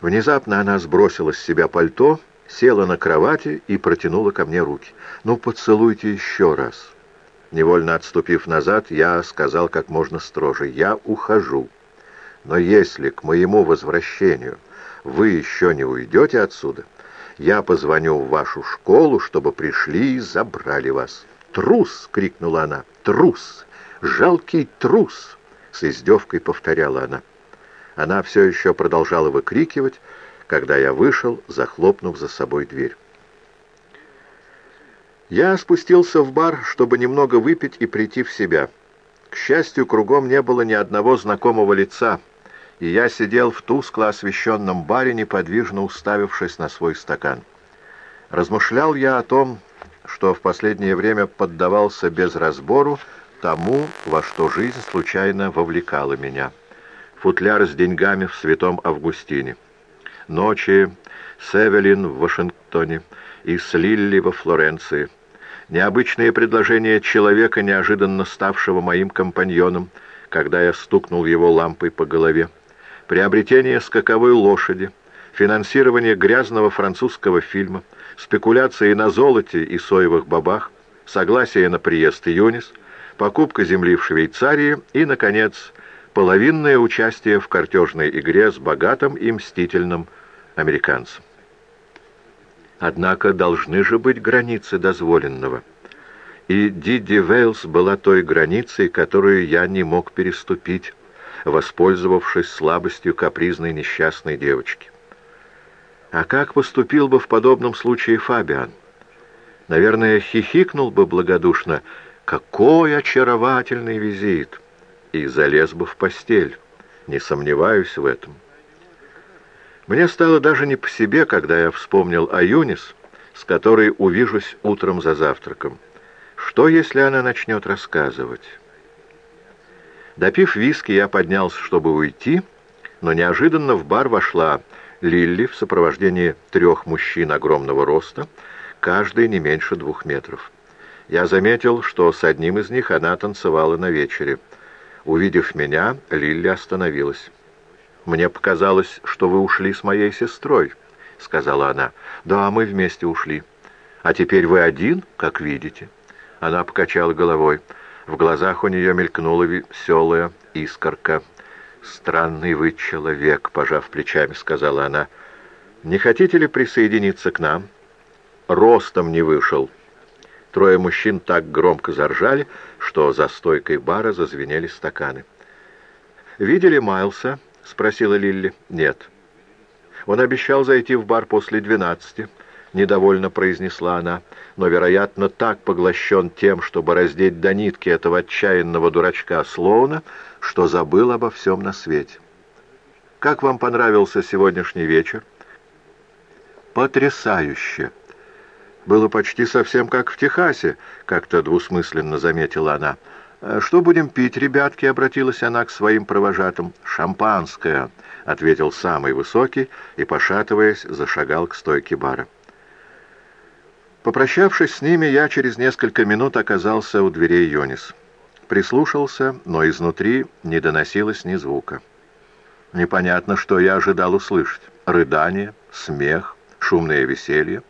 Внезапно она сбросила с себя пальто, села на кровати и протянула ко мне руки. «Ну, поцелуйте еще раз». Невольно отступив назад, я сказал как можно строже. «Я ухожу. Но если к моему возвращению вы еще не уйдете отсюда, я позвоню в вашу школу, чтобы пришли и забрали вас». «Трус!» — крикнула она. «Трус! Жалкий трус!» — с издевкой повторяла она. Она все еще продолжала выкрикивать, когда я вышел, захлопнув за собой дверь. Я спустился в бар, чтобы немного выпить и прийти в себя. К счастью, кругом не было ни одного знакомого лица, и я сидел в тускло освещенном баре, неподвижно уставившись на свой стакан. Размышлял я о том, что в последнее время поддавался без разбору тому, во что жизнь случайно вовлекала меня футляр с деньгами в Святом Августине. Ночи с Эвелин в Вашингтоне и с Лилли во Флоренции. Необычные предложения человека, неожиданно ставшего моим компаньоном, когда я стукнул его лампой по голове. Приобретение скаковой лошади, финансирование грязного французского фильма, спекуляции на золоте и соевых бобах, согласие на приезд Юнис, покупка земли в Швейцарии и, наконец, половинное участие в картежной игре с богатым и мстительным американцем. Однако должны же быть границы дозволенного. И Диди Вейлс была той границей, которую я не мог переступить, воспользовавшись слабостью капризной несчастной девочки. А как поступил бы в подобном случае Фабиан? Наверное, хихикнул бы благодушно. «Какой очаровательный визит!» И залез бы в постель. Не сомневаюсь в этом. Мне стало даже не по себе, когда я вспомнил о Юнис, с которой увижусь утром за завтраком. Что, если она начнет рассказывать? Допив виски, я поднялся, чтобы уйти, но неожиданно в бар вошла Лилли в сопровождении трех мужчин огромного роста, каждый не меньше двух метров. Я заметил, что с одним из них она танцевала на вечере — Увидев меня, Лилли остановилась. «Мне показалось, что вы ушли с моей сестрой», — сказала она. «Да, мы вместе ушли. А теперь вы один, как видите». Она покачала головой. В глазах у нее мелькнула веселая искорка. «Странный вы человек», — пожав плечами, сказала она. «Не хотите ли присоединиться к нам?» «Ростом не вышел», Трое мужчин так громко заржали, что за стойкой бара зазвенели стаканы. «Видели Майлса?» — спросила Лилли. «Нет». «Он обещал зайти в бар после двенадцати», — недовольно произнесла она, но, вероятно, так поглощен тем, чтобы раздеть до нитки этого отчаянного дурачка Слоуна, что забыл обо всем на свете. «Как вам понравился сегодняшний вечер?» «Потрясающе!» Было почти совсем как в Техасе», — как-то двусмысленно заметила она. «Э, «Что будем пить, ребятки?» — обратилась она к своим провожатым. «Шампанское», — ответил самый высокий и, пошатываясь, зашагал к стойке бара. Попрощавшись с ними, я через несколько минут оказался у дверей Йонис. Прислушался, но изнутри не доносилось ни звука. Непонятно, что я ожидал услышать. Рыдание, смех, шумное веселье.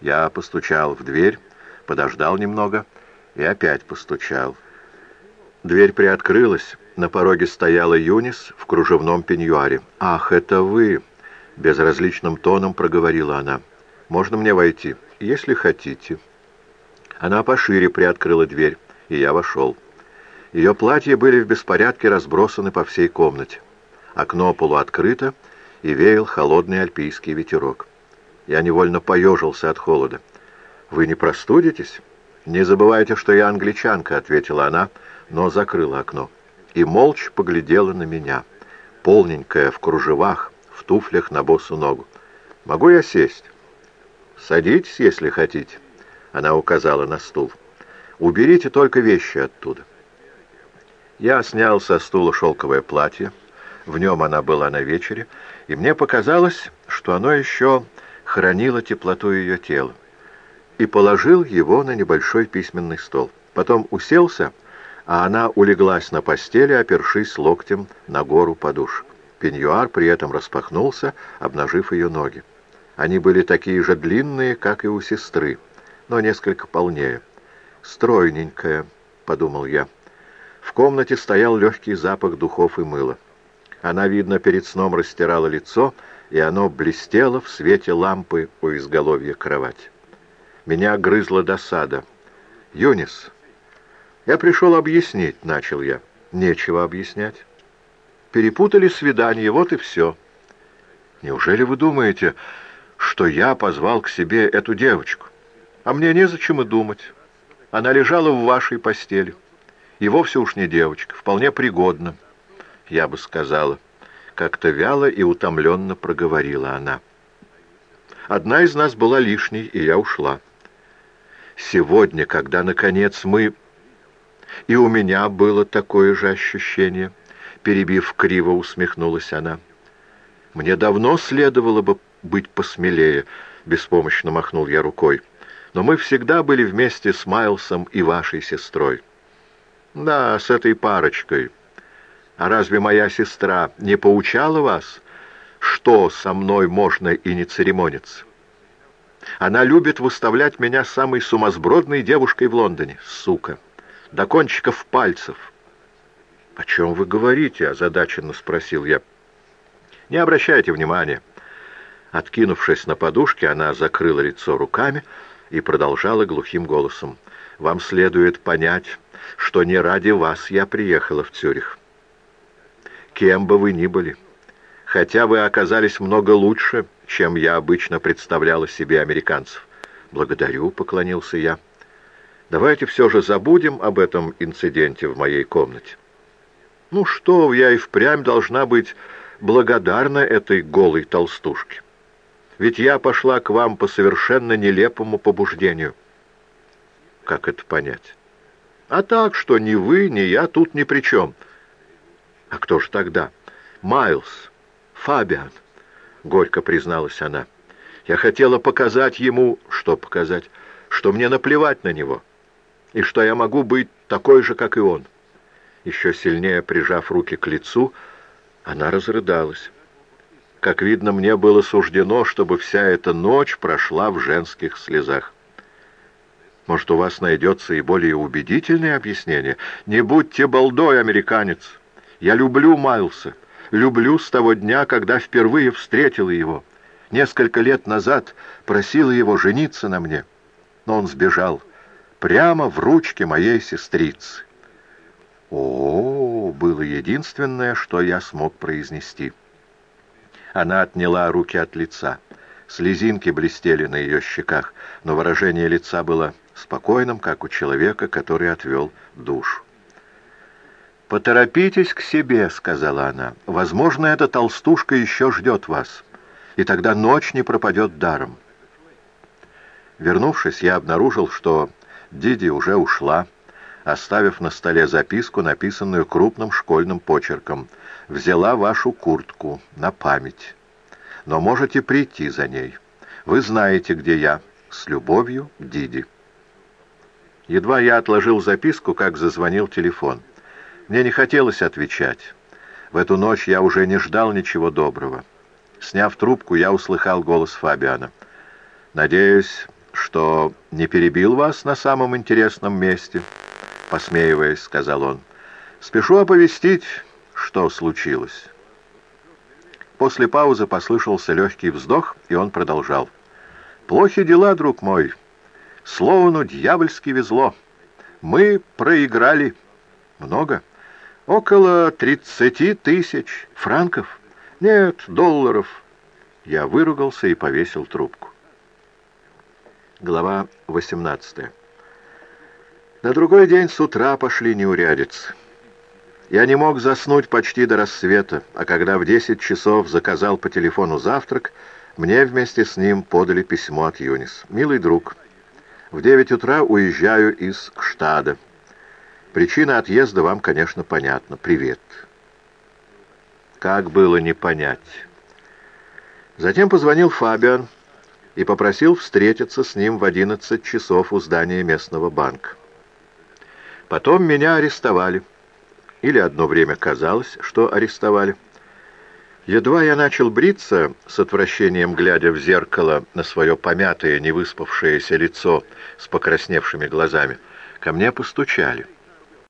Я постучал в дверь, подождал немного и опять постучал. Дверь приоткрылась, на пороге стояла Юнис в кружевном пеньюаре. «Ах, это вы!» — безразличным тоном проговорила она. «Можно мне войти?» «Если хотите». Она пошире приоткрыла дверь, и я вошел. Ее платья были в беспорядке разбросаны по всей комнате. Окно полуоткрыто, и веял холодный альпийский ветерок. Я невольно поежился от холода. «Вы не простудитесь?» «Не забывайте, что я англичанка», — ответила она, но закрыла окно. И молча поглядела на меня, полненькая, в кружевах, в туфлях на босу ногу. «Могу я сесть?» «Садитесь, если хотите», — она указала на стул. «Уберите только вещи оттуда». Я снял со стула шелковое платье, в нем она была на вечере, и мне показалось, что оно еще хранило теплоту ее тела, и положил его на небольшой письменный стол. Потом уселся, а она улеглась на постели, опершись локтем на гору подушек. Пеньюар при этом распахнулся, обнажив ее ноги. Они были такие же длинные, как и у сестры, но несколько полнее. «Стройненькая», — подумал я. В комнате стоял легкий запах духов и мыла. Она, видно, перед сном растирала лицо, и оно блестело в свете лампы у изголовья кровати. Меня грызла досада. «Юнис, я пришел объяснить», — начал я. «Нечего объяснять. Перепутали свидание, вот и все». «Неужели вы думаете, что я позвал к себе эту девочку? А мне незачем и думать. Она лежала в вашей постели. И вовсе уж не девочка, вполне пригодна, я бы сказала». Как-то вяло и утомленно проговорила она. Одна из нас была лишней, и я ушла. Сегодня, когда, наконец, мы... И у меня было такое же ощущение. Перебив криво, усмехнулась она. Мне давно следовало бы быть посмелее, беспомощно махнул я рукой. Но мы всегда были вместе с Майлсом и вашей сестрой. Да, с этой парочкой. А разве моя сестра не поучала вас, что со мной можно и не церемониться? Она любит выставлять меня самой сумасбродной девушкой в Лондоне, сука, до кончиков пальцев. — О чем вы говорите? — озадаченно спросил я. — Не обращайте внимания. Откинувшись на подушке, она закрыла лицо руками и продолжала глухим голосом. «Вам следует понять, что не ради вас я приехала в Цюрих кем бы вы ни были. Хотя вы оказались много лучше, чем я обычно представляла себе американцев. Благодарю, поклонился я. Давайте все же забудем об этом инциденте в моей комнате. Ну что, я и впрямь должна быть благодарна этой голой толстушке. Ведь я пошла к вам по совершенно нелепому побуждению. Как это понять? А так, что ни вы, ни я тут ни при чем — «А кто ж тогда?» «Майлз, Фабиан», — горько призналась она. «Я хотела показать ему...» «Что показать?» «Что мне наплевать на него, и что я могу быть такой же, как и он». Еще сильнее прижав руки к лицу, она разрыдалась. Как видно, мне было суждено, чтобы вся эта ночь прошла в женских слезах. Может, у вас найдется и более убедительное объяснение? Не будьте балдой, американец!» Я люблю Майлса, люблю с того дня, когда впервые встретила его. Несколько лет назад просила его жениться на мне, но он сбежал прямо в ручке моей сестрицы. О, было единственное, что я смог произнести. Она отняла руки от лица. Слезинки блестели на ее щеках, но выражение лица было спокойным, как у человека, который отвел душу. «Поторопитесь к себе», — сказала она. «Возможно, эта толстушка еще ждет вас, и тогда ночь не пропадет даром». Вернувшись, я обнаружил, что Диди уже ушла, оставив на столе записку, написанную крупным школьным почерком. «Взяла вашу куртку на память. Но можете прийти за ней. Вы знаете, где я. С любовью, Диди». Едва я отложил записку, как зазвонил телефон. Мне не хотелось отвечать. В эту ночь я уже не ждал ничего доброго. Сняв трубку, я услыхал голос Фабиана. «Надеюсь, что не перебил вас на самом интересном месте?» Посмеиваясь, сказал он. «Спешу оповестить, что случилось». После паузы послышался легкий вздох, и он продолжал. «Плохи дела, друг мой. Словно дьявольски везло. Мы проиграли. Много?» Около тридцати тысяч франков? Нет, долларов. Я выругался и повесил трубку. Глава 18. На другой день с утра пошли неурядицы. Я не мог заснуть почти до рассвета, а когда в десять часов заказал по телефону завтрак, мне вместе с ним подали письмо от Юнис. «Милый друг, в девять утра уезжаю из Кштада. Причина отъезда вам, конечно, понятна. Привет. Как было не понять? Затем позвонил Фабиан и попросил встретиться с ним в 11 часов у здания местного банка. Потом меня арестовали. Или одно время казалось, что арестовали. Едва я начал бриться, с отвращением глядя в зеркало на свое помятое, невыспавшееся лицо с покрасневшими глазами, ко мне постучали.